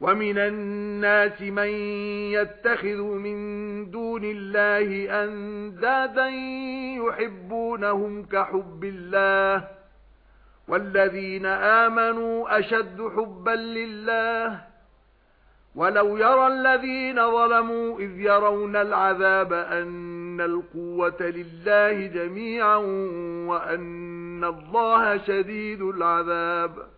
وَمِنَ النَّاسِ مَن يَتَّخِذُ مِن دُونِ اللَّهِ أَندَادًا يُحِبُّونَهُمْ كَحُبِّ اللَّهِ وَالَّذِينَ آمَنُوا أَشَدُّ حُبًّا لِلَّهِ وَلَوْ يَرَى الَّذِينَ ظَلَمُوا إِذْ يَرَوْنَ الْعَذَابَ أَنَّ الْقُوَّةَ لِلَّهِ جَمِيعًا وَأَنَّ اللَّهَ شَدِيدُ الْعَذَابِ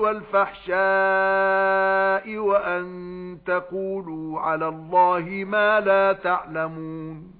وَالْفَحْشَاءِ وَأَن تَقُولُوا عَلَى اللَّهِ مَا لَا تَعْلَمُونَ